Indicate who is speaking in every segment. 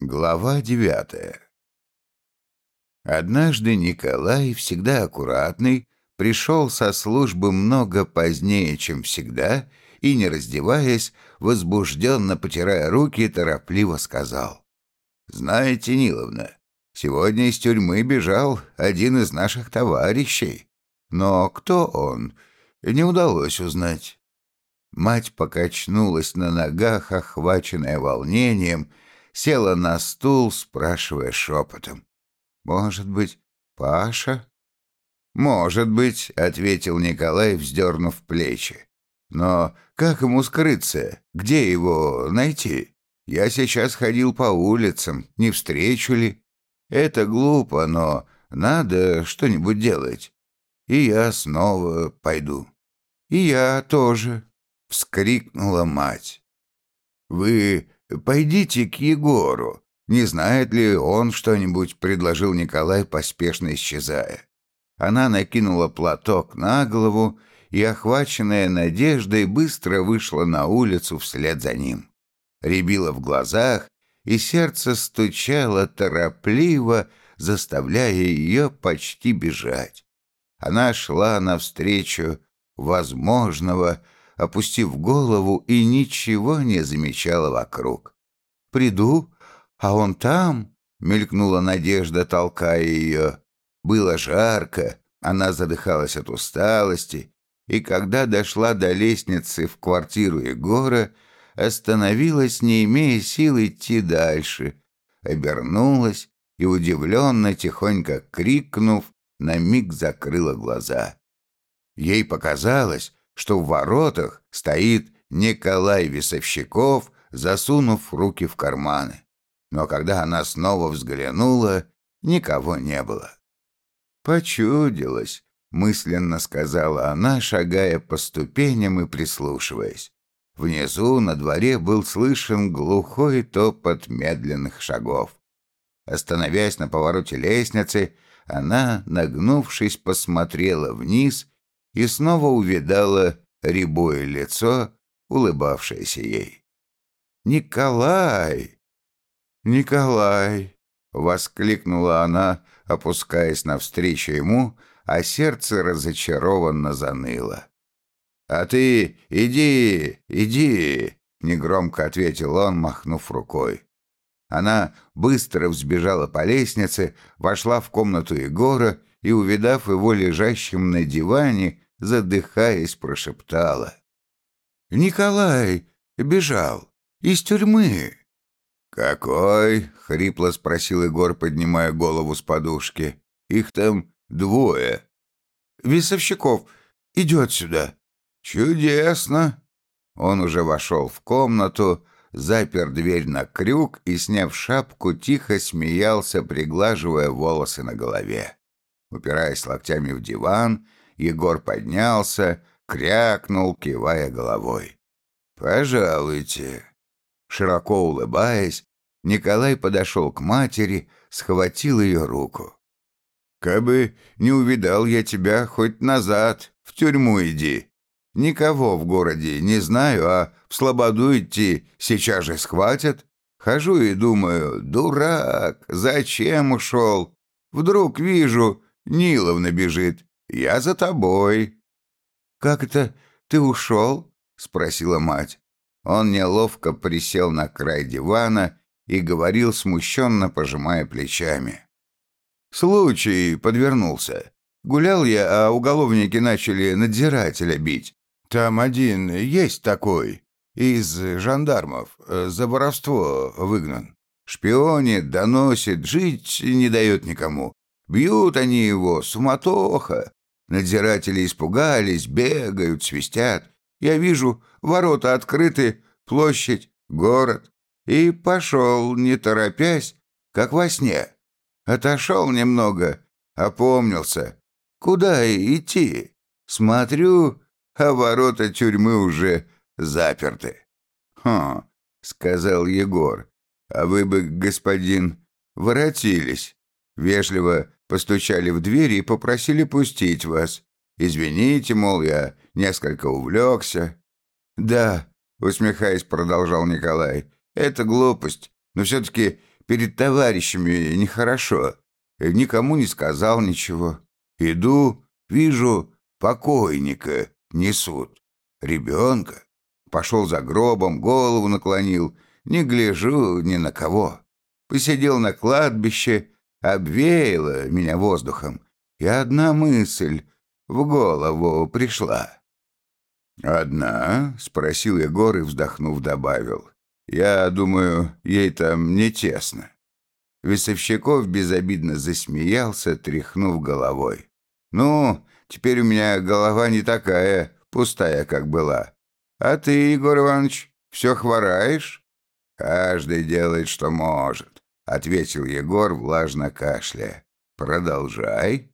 Speaker 1: Глава девятая Однажды Николай, всегда аккуратный, пришел со службы много позднее, чем всегда, и, не раздеваясь, возбужденно потирая руки, торопливо сказал. «Знаете, Ниловна, сегодня из тюрьмы бежал один из наших товарищей. Но кто он, не удалось узнать». Мать покачнулась на ногах, охваченная волнением, села на стул, спрашивая шепотом. «Может быть, Паша?» «Может быть», — ответил Николай, вздернув плечи. «Но как ему скрыться? Где его найти? Я сейчас ходил по улицам, не встречу ли? Это глупо, но надо что-нибудь делать. И я снова пойду». «И я тоже», — вскрикнула мать. «Вы пойдите к Егору. Не знает ли он что-нибудь?» — предложил Николай, поспешно исчезая. Она накинула платок на голову и, охваченная надеждой, быстро вышла на улицу вслед за ним. Рябило в глазах, и сердце стучало торопливо, заставляя ее почти бежать. Она шла навстречу возможного, опустив голову и ничего не замечала вокруг. «Приду, а он там?» — мелькнула надежда, толкая ее. Было жарко, она задыхалась от усталости, и когда дошла до лестницы в квартиру Егора, остановилась, не имея сил идти дальше, обернулась и, удивленно, тихонько крикнув, на миг закрыла глаза. Ей показалось, что в воротах стоит Николай Весовщиков, засунув руки в карманы. Но когда она снова взглянула, никого не было. «Почудилось», — мысленно сказала она, шагая по ступеням и прислушиваясь. Внизу на дворе был слышен глухой топот медленных шагов. Остановясь на повороте лестницы, она, нагнувшись, посмотрела вниз и снова увидала рябое лицо, улыбавшееся ей. «Николай! Николай!» — воскликнула она, опускаясь навстречу ему, а сердце разочарованно заныло. «А ты иди, иди!» — негромко ответил он, махнув рукой. Она быстро взбежала по лестнице, вошла в комнату Егора и, увидав его лежащим на диване, задыхаясь, прошептала. «Николай бежал из тюрьмы!» «Какой?» — хрипло спросил Егор, поднимая голову с подушки. «Их там двое». «Весовщиков идет сюда». «Чудесно!» Он уже вошел в комнату, запер дверь на крюк и, сняв шапку, тихо смеялся, приглаживая волосы на голове. Упираясь локтями в диван, Егор поднялся, крякнул, кивая головой. «Пожалуйте». Широко улыбаясь, Николай подошел к матери, схватил ее руку. «Кабы не увидал я тебя, хоть назад, в тюрьму иди. Никого в городе не знаю, а в слободу идти сейчас же схватят. Хожу и думаю, дурак, зачем ушел? Вдруг вижу, Ниловна бежит. Я за тобой». «Как это ты ушел?» — спросила мать. Он неловко присел на край дивана и говорил, смущенно пожимая плечами. «Случай подвернулся. Гулял я, а уголовники начали надзирателя бить. Там один есть такой, из жандармов, за воровство выгнан. Шпионит, доносит, жить не дает никому. Бьют они его, суматоха. Надзиратели испугались, бегают, свистят. Я вижу, ворота открыты, площадь, город. И пошел, не торопясь, как во сне. Отошел немного, опомнился. Куда идти? Смотрю, а ворота тюрьмы уже заперты. «Хм», — сказал Егор, — «а вы бы, господин, воротились». Вежливо постучали в дверь и попросили пустить вас. Извините, мол, я несколько увлекся. «Да», — усмехаясь, продолжал Николай, — «это глупость, но все-таки перед товарищами нехорошо. Никому не сказал ничего. Иду, вижу, покойника несут. Ребенка. Пошел за гробом, голову наклонил. Не гляжу ни на кого. Посидел на кладбище, обвеяло меня воздухом. И одна мысль в голову пришла. «Одна?» — спросил Егор и, вздохнув, добавил. «Я думаю, ей там не тесно». Весовщиков безобидно засмеялся, тряхнув головой. «Ну, теперь у меня голова не такая пустая, как была. А ты, Егор Иванович, все хвораешь?» «Каждый делает, что может», — ответил Егор, влажно кашляя. «Продолжай».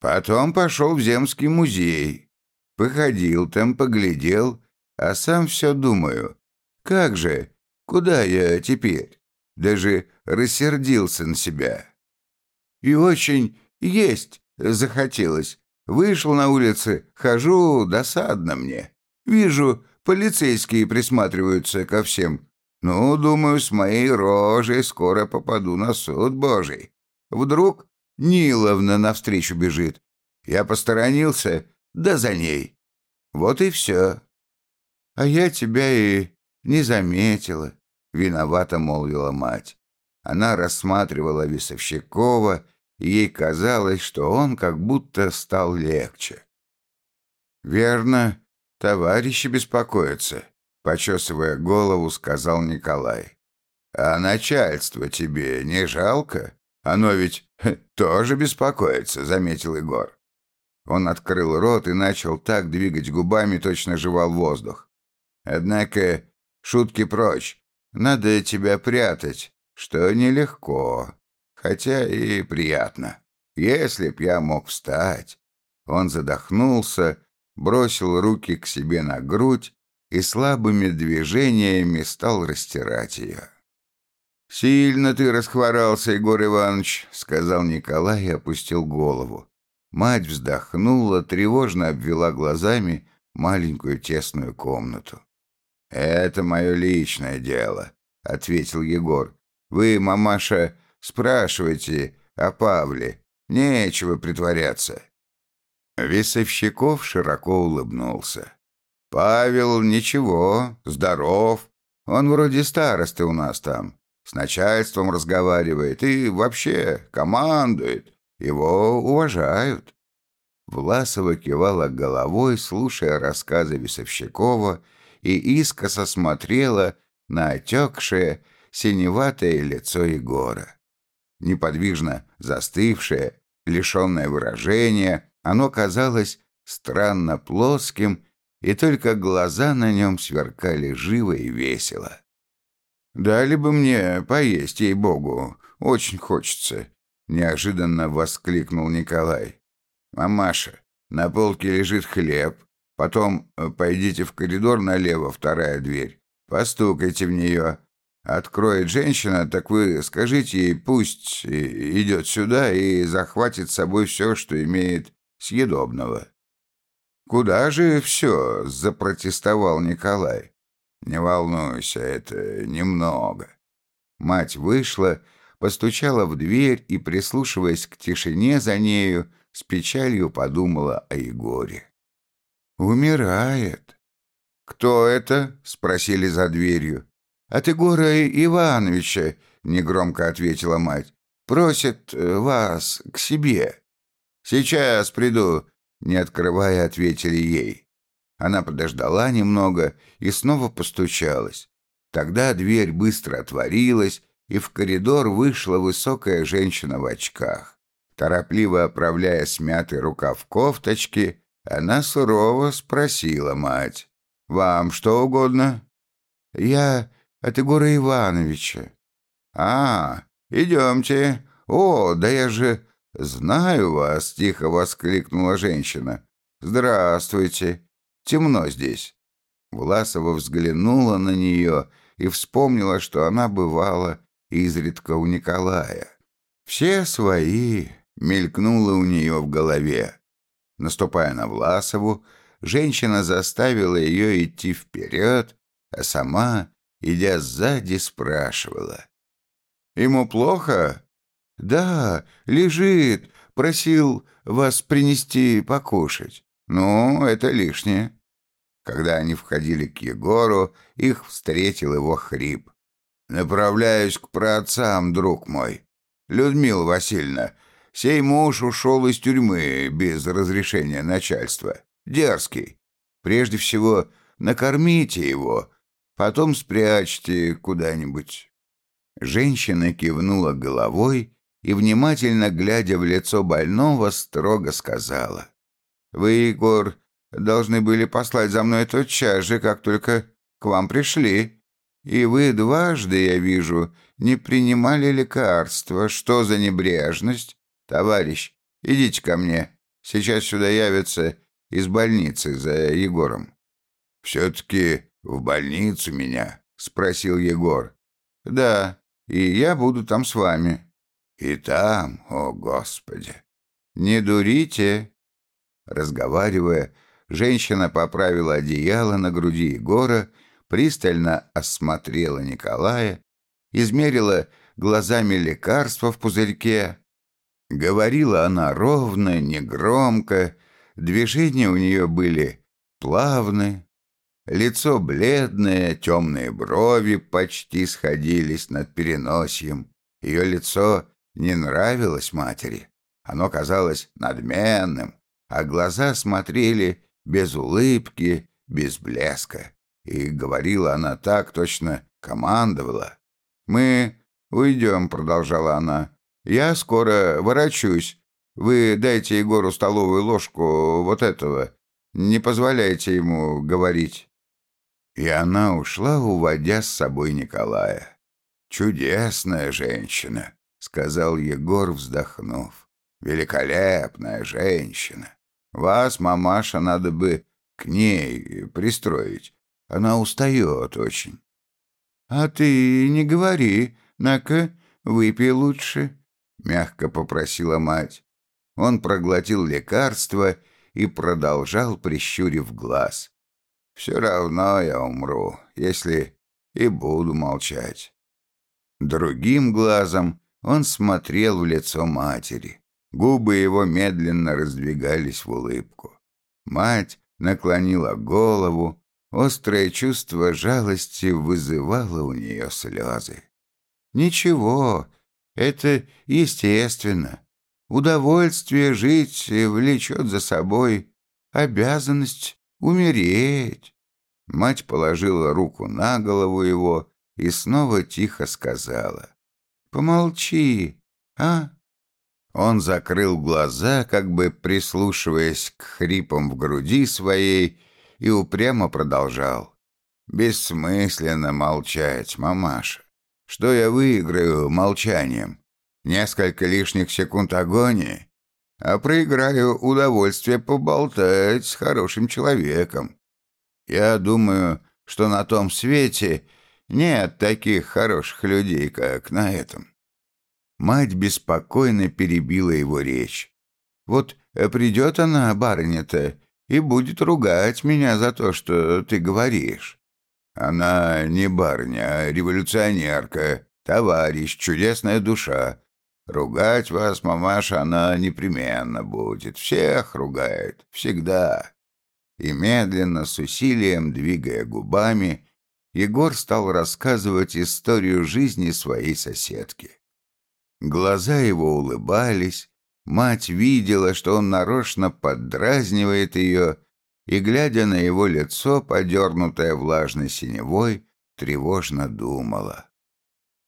Speaker 1: Потом пошел в Земский музей. Походил там, поглядел, а сам все думаю. Как же, куда я теперь? Даже рассердился на себя. И очень есть захотелось. Вышел на улицы, хожу, досадно мне. Вижу, полицейские присматриваются ко всем. Ну, думаю, с моей рожей скоро попаду на суд божий. Вдруг Ниловна навстречу бежит. Я посторонился, да за ней. Вот и все. А я тебя и не заметила, виновато молвила мать. Она рассматривала Весовщикова, и ей казалось, что он как будто стал легче. «Верно, товарищи беспокоятся», — почесывая голову, сказал Николай. «А начальство тебе не жалко? Оно ведь тоже беспокоится», — заметил Егор. Он открыл рот и начал так двигать губами, точно жевал воздух. «Однако, шутки прочь, надо тебя прятать, что нелегко, хотя и приятно. Если б я мог встать...» Он задохнулся, бросил руки к себе на грудь и слабыми движениями стал растирать ее. «Сильно ты расхворался, Егор Иванович», — сказал Николай и опустил голову. Мать вздохнула, тревожно обвела глазами маленькую тесную комнату. «Это мое личное дело», — ответил Егор. «Вы, мамаша, спрашивайте о Павле. Нечего притворяться». Весовщиков широко улыбнулся. «Павел ничего, здоров. Он вроде старосты у нас там. С начальством разговаривает и вообще командует. Его уважают». Власова кивала головой, слушая рассказы Весовщикова, и искоса смотрела на отекшее, синеватое лицо Егора. Неподвижно застывшее, лишенное выражения, оно казалось странно плоским, и только глаза на нем сверкали живо и весело. «Дали бы мне поесть, ей-богу, очень хочется», — неожиданно воскликнул Николай. «Мамаша, на полке лежит хлеб. Потом э, пойдите в коридор налево, вторая дверь. Постукайте в нее. Откроет женщина, так вы скажите ей, пусть э, идет сюда и захватит с собой все, что имеет съедобного». «Куда же все?» — запротестовал Николай. «Не волнуйся, это немного». Мать вышла, постучала в дверь и, прислушиваясь к тишине за нею, с печалью подумала о Егоре. «Умирает». «Кто это?» — спросили за дверью. «От Егора Ивановича», — негромко ответила мать. «Просит э, вас к себе». «Сейчас приду», — не открывая, ответили ей. Она подождала немного и снова постучалась. Тогда дверь быстро отворилась, и в коридор вышла высокая женщина в очках. Торопливо оправляя смятый рукав кофточки, она сурово спросила мать. «Вам что угодно?» «Я от Егора Ивановича». «А, идемте. О, да я же знаю вас!» — тихо воскликнула женщина. «Здравствуйте. Темно здесь». Власова взглянула на нее и вспомнила, что она бывала изредка у Николая. «Все свои», — мелькнуло у нее в голове. Наступая на Власову, женщина заставила ее идти вперед, а сама, идя сзади, спрашивала. Ему плохо?» «Да, лежит. Просил вас принести покушать. Ну, это лишнее». Когда они входили к Егору, их встретил его хрип. «Направляюсь к праотцам, друг мой. Людмила Васильевна, сей муж ушел из тюрьмы без разрешения начальства. Дерзкий. Прежде всего, накормите его, потом спрячьте куда-нибудь». Женщина кивнула головой и, внимательно глядя в лицо больного, строго сказала. «Вы, Егор, должны были послать за мной тотчас же, как только к вам пришли. И вы дважды, я вижу, не принимали лекарства. Что за небрежность? Товарищ, идите ко мне. Сейчас сюда явятся из больницы за Егором». «Все-таки в больницу меня?» — спросил Егор. «Да, и я буду там с вами». «И там, о Господи!» «Не дурите!» Разговаривая, Женщина поправила одеяло на груди Егора, пристально осмотрела Николая, измерила глазами лекарства в пузырьке. Говорила она ровно, негромко, движения у нее были плавны, лицо бледное, темные брови почти сходились над переносием. Ее лицо не нравилось матери, оно казалось надменным, а глаза смотрели без улыбки, без блеска. И говорила она так, точно командовала. «Мы уйдем», — продолжала она. «Я скоро ворочусь. Вы дайте Егору столовую ложку вот этого. Не позволяйте ему говорить». И она ушла, уводя с собой Николая. «Чудесная женщина», — сказал Егор, вздохнув. «Великолепная женщина. Вас, мамаша, надо бы к ней пристроить. Она устает очень. — А ты не говори, на-ка, выпей лучше, — мягко попросила мать. Он проглотил лекарство и продолжал, прищурив глаз. «Все равно я умру, если и буду молчать». Другим глазом он смотрел в лицо матери. Губы его медленно раздвигались в улыбку. Мать наклонила голову, острое чувство жалости вызывало у нее слезы. «Ничего, это естественно. Удовольствие жить влечет за собой обязанность умереть». Мать положила руку на голову его и снова тихо сказала. «Помолчи, а?» Он закрыл глаза, как бы прислушиваясь к хрипам в груди своей, и упрямо продолжал. «Бессмысленно молчать, мамаша. Что я выиграю молчанием? Несколько лишних секунд агонии? А проиграю удовольствие поболтать с хорошим человеком. Я думаю, что на том свете нет таких хороших людей, как на этом. Мать беспокойно перебила его речь. «Вот придет она, барыня-то, и будет ругать меня за то, что ты говоришь. Она не барыня, а революционерка, товарищ, чудесная душа. Ругать вас, мамаша, она непременно будет. Всех ругает, всегда». И медленно, с усилием, двигая губами, Егор стал рассказывать историю жизни своей соседки. Глаза его улыбались, мать видела, что он нарочно поддразнивает ее, и, глядя на его лицо, подернутое влажной синевой, тревожно думала.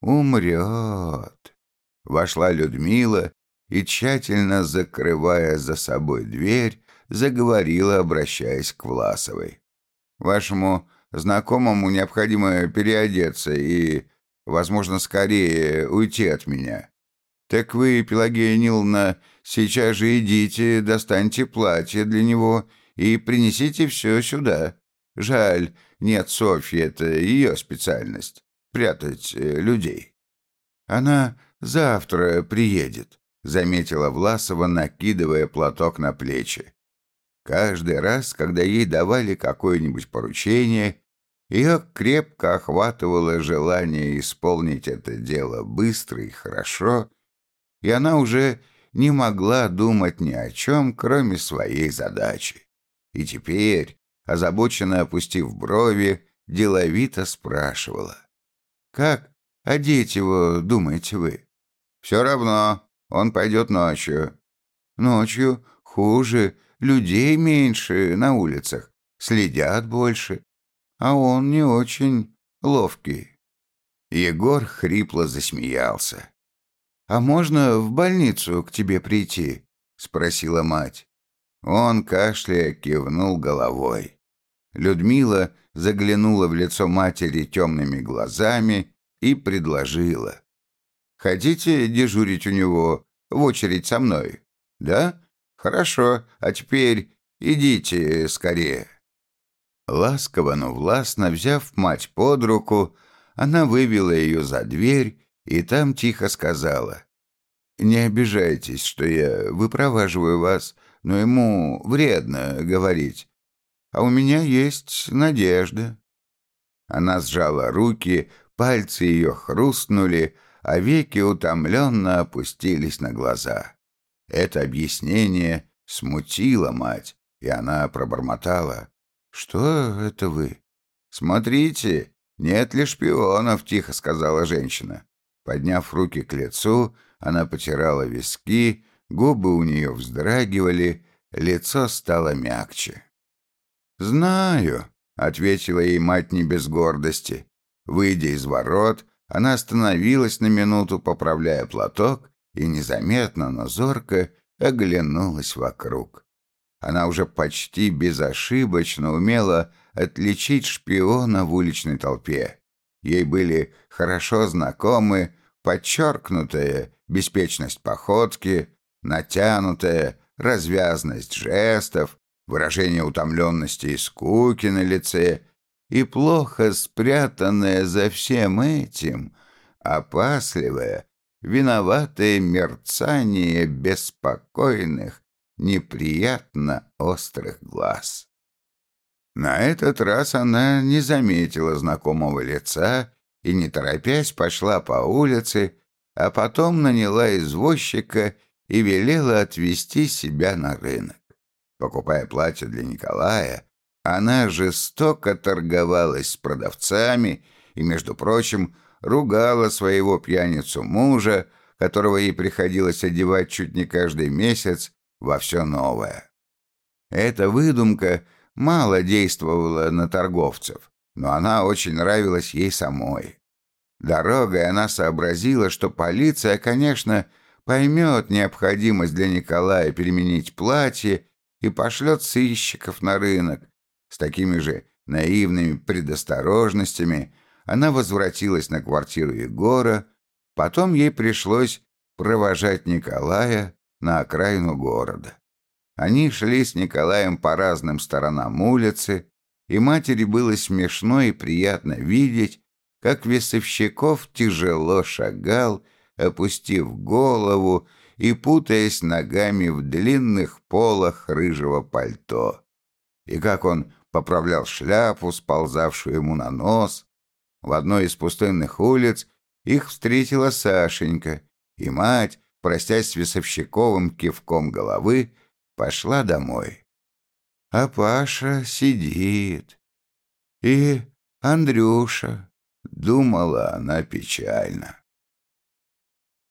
Speaker 1: «Умрет!» Вошла Людмила и, тщательно закрывая за собой дверь, заговорила, обращаясь к Власовой. «Вашему знакомому необходимо переодеться и, возможно, скорее уйти от меня. «Так вы, Пелагея Ниловна, сейчас же идите, достаньте платье для него и принесите все сюда. Жаль, нет Софьи, это ее специальность — прятать э, людей». «Она завтра приедет», — заметила Власова, накидывая платок на плечи. Каждый раз, когда ей давали какое-нибудь поручение, Ее крепко охватывало желание исполнить это дело быстро и хорошо, и она уже не могла думать ни о чем, кроме своей задачи. И теперь, озабоченно опустив брови, деловито спрашивала. «Как одеть его, думаете вы?» «Все равно, он пойдет ночью». «Ночью хуже, людей меньше на улицах, следят больше, а он не очень ловкий». Егор хрипло засмеялся. «А можно в больницу к тебе прийти?» — спросила мать. Он, кашляя, кивнул головой. Людмила заглянула в лицо матери темными глазами и предложила. «Хотите дежурить у него в очередь со мной? Да? Хорошо, а теперь идите скорее». Ласково, но властно взяв мать под руку, она вывела ее за дверь и там тихо сказала. «Не обижайтесь, что я выпроваживаю вас, но ему вредно говорить. А у меня есть надежда». Она сжала руки, пальцы ее хрустнули, а веки утомленно опустились на глаза. Это объяснение смутило мать, и она пробормотала. «Что это вы?» «Смотрите, нет ли шпионов?» — тихо сказала женщина. Подняв руки к лицу, она потирала виски, губы у нее вздрагивали, лицо стало мягче. «Знаю», — ответила ей мать не без гордости. Выйдя из ворот, она остановилась на минуту, поправляя платок, и незаметно, но зорко оглянулась вокруг. Она уже почти безошибочно умела отличить шпиона в уличной толпе. Ей были хорошо знакомы подчеркнутая беспечность походки, натянутая развязность жестов, выражение утомленности и скуки на лице и плохо спрятанное за всем этим, опасливое, виноватое мерцание беспокойных, неприятно острых глаз. На этот раз она не заметила знакомого лица и, не торопясь, пошла по улице, а потом наняла извозчика и велела отвезти себя на рынок. Покупая платье для Николая, она жестоко торговалась с продавцами и, между прочим, ругала своего пьяницу мужа, которого ей приходилось одевать чуть не каждый месяц, во все новое. Эта выдумка мало действовала на торговцев, но она очень нравилась ей самой. Дорогой она сообразила, что полиция, конечно, поймет необходимость для Николая переменить платье и пошлет сыщиков на рынок. С такими же наивными предосторожностями она возвратилась на квартиру Егора, потом ей пришлось провожать Николая на окраину города. Они шли с Николаем по разным сторонам улицы, и матери было смешно и приятно видеть, как Весовщиков тяжело шагал, опустив голову и путаясь ногами в длинных полах рыжего пальто, и как он поправлял шляпу, сползавшую ему на нос. В одной из пустынных улиц их встретила Сашенька, и мать, простясь с Весовщиковым кивком головы, пошла домой. А Паша сидит. И Андрюша, думала она печально.